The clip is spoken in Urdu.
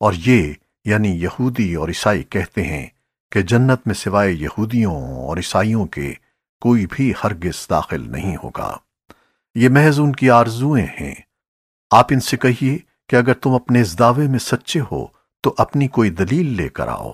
اور یہ یعنی یہودی اور عیسائی کہتے ہیں کہ جنت میں سوائے یہودیوں اور عیسائیوں کے کوئی بھی ہرگز داخل نہیں ہوگا۔ یہ محض ان کی آرزویں ہیں۔ آپ ان سے کہیے کہ اگر تم اپنے اس دعوے میں سچے ہو تو اپنی کوئی دلیل لے کر آؤ۔